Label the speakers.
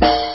Speaker 1: Bye.